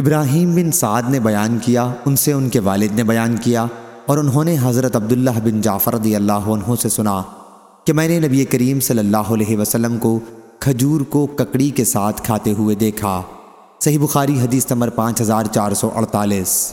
ابراہیم بن سعد نے بیان کیا، ان سے ان کے والد نے بیان کیا اور انہوں نے حضرت عبداللہ بن جعفر رضی اللہ عنہ سے سنا کہ میں نے نبی کریم صلی اللہ علیہ وسلم کو کھجور کو ککڑی کے ساتھ کھاتے ہوئے دیکھا۔ صحیح بخاری حدیث نمبر پانچ ہزار چار سو اڑتالیس۔